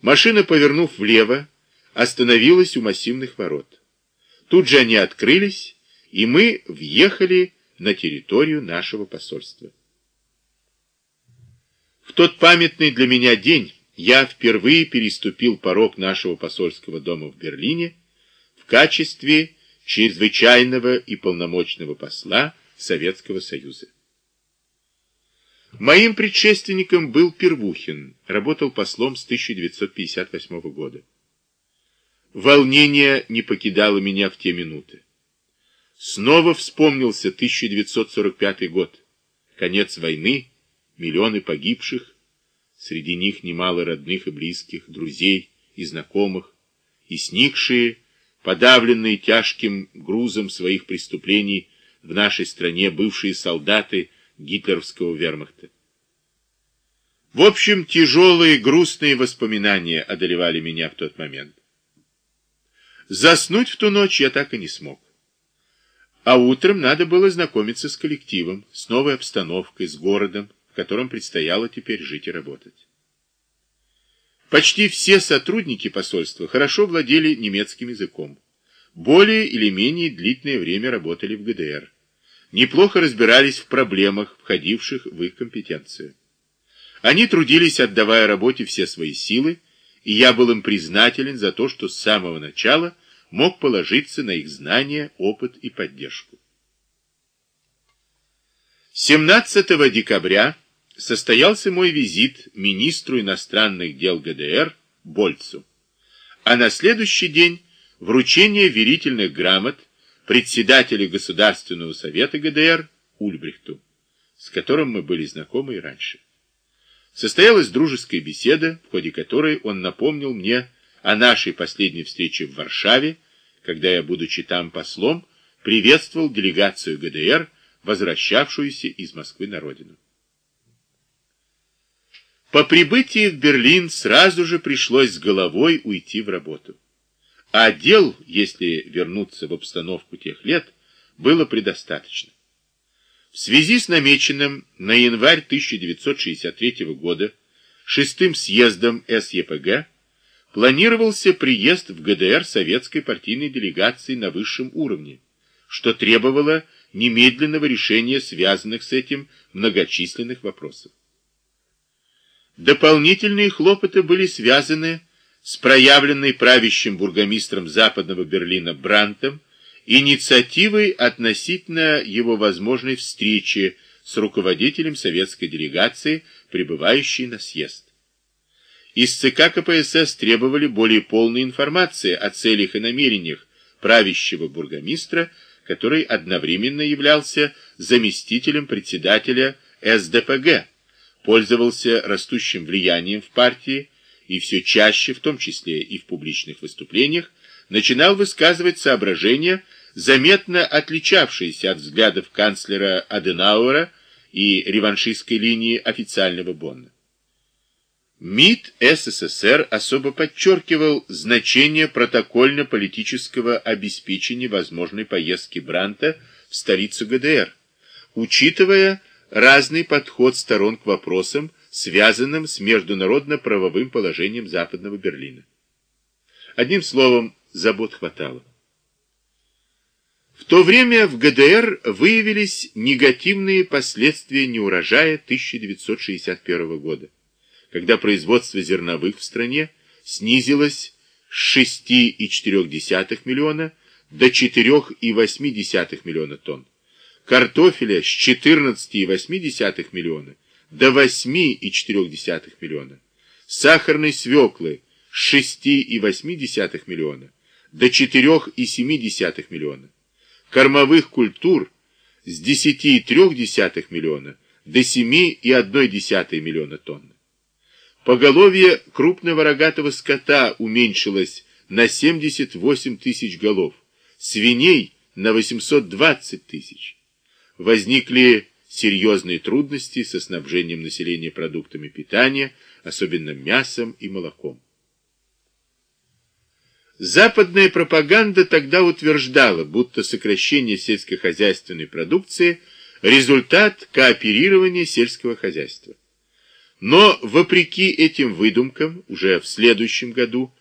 Машина, повернув влево, остановилась у массивных ворот. Тут же они открылись, и мы въехали на территорию нашего посольства. В тот памятный для меня день я впервые переступил порог нашего посольского дома в Берлине в качестве чрезвычайного и полномочного посла Советского Союза. Моим предшественником был Первухин, работал послом с 1958 года. Волнение не покидало меня в те минуты. Снова вспомнился 1945 год, конец войны, миллионы погибших, среди них немало родных и близких, друзей и знакомых, и сникшие, подавленные тяжким грузом своих преступлений в нашей стране бывшие солдаты гитлеровского вермахта. В общем, тяжелые, грустные воспоминания одолевали меня в тот момент. Заснуть в ту ночь я так и не смог. А утром надо было знакомиться с коллективом, с новой обстановкой, с городом, в котором предстояло теперь жить и работать. Почти все сотрудники посольства хорошо владели немецким языком. Более или менее длительное время работали в ГДР неплохо разбирались в проблемах, входивших в их компетенцию. Они трудились, отдавая работе все свои силы, и я был им признателен за то, что с самого начала мог положиться на их знания, опыт и поддержку. 17 декабря состоялся мой визит министру иностранных дел ГДР Больцу, а на следующий день вручение верительных грамот председателя Государственного совета ГДР Ульбрихту, с которым мы были знакомы и раньше. Состоялась дружеская беседа, в ходе которой он напомнил мне о нашей последней встрече в Варшаве, когда я, будучи там послом, приветствовал делегацию ГДР, возвращавшуюся из Москвы на родину. По прибытии в Берлин сразу же пришлось с головой уйти в работу. А дел, если вернуться в обстановку тех лет, было предостаточно. В связи с намеченным на январь 1963 года шестым съездом СЕПГ планировался приезд в ГДР советской партийной делегации на высшем уровне, что требовало немедленного решения связанных с этим многочисленных вопросов. Дополнительные хлопоты были связаны с проявленной правящим бургомистром Западного Берлина Брантом инициативой относительно его возможной встречи с руководителем советской делегации, прибывающей на съезд. Из ЦК КПСС требовали более полной информации о целях и намерениях правящего бургомистра, который одновременно являлся заместителем председателя СДПГ, пользовался растущим влиянием в партии, и все чаще, в том числе и в публичных выступлениях, начинал высказывать соображения, заметно отличавшиеся от взглядов канцлера Аденауэра и реваншистской линии официального Бонна. МИД СССР особо подчеркивал значение протокольно-политического обеспечения возможной поездки Бранта в столицу ГДР, учитывая разный подход сторон к вопросам, связанным с международно-правовым положением Западного Берлина. Одним словом, забот хватало. В то время в ГДР выявились негативные последствия неурожая 1961 года, когда производство зерновых в стране снизилось с 6,4 миллиона до 4,8 миллиона тонн, картофеля с 14,8 миллиона до 8,4 миллиона, сахарной свеклы с 6,8 миллиона до 4,7 миллиона, кормовых культур с 10,3 миллиона до 7,1 миллиона тонн. Поголовье крупного рогатого скота уменьшилось на 78 тысяч голов, свиней на 820 тысяч. Возникли серьезные трудности со снабжением населения продуктами питания, особенно мясом и молоком. Западная пропаганда тогда утверждала, будто сокращение сельскохозяйственной продукции – результат кооперирования сельского хозяйства. Но, вопреки этим выдумкам, уже в следующем году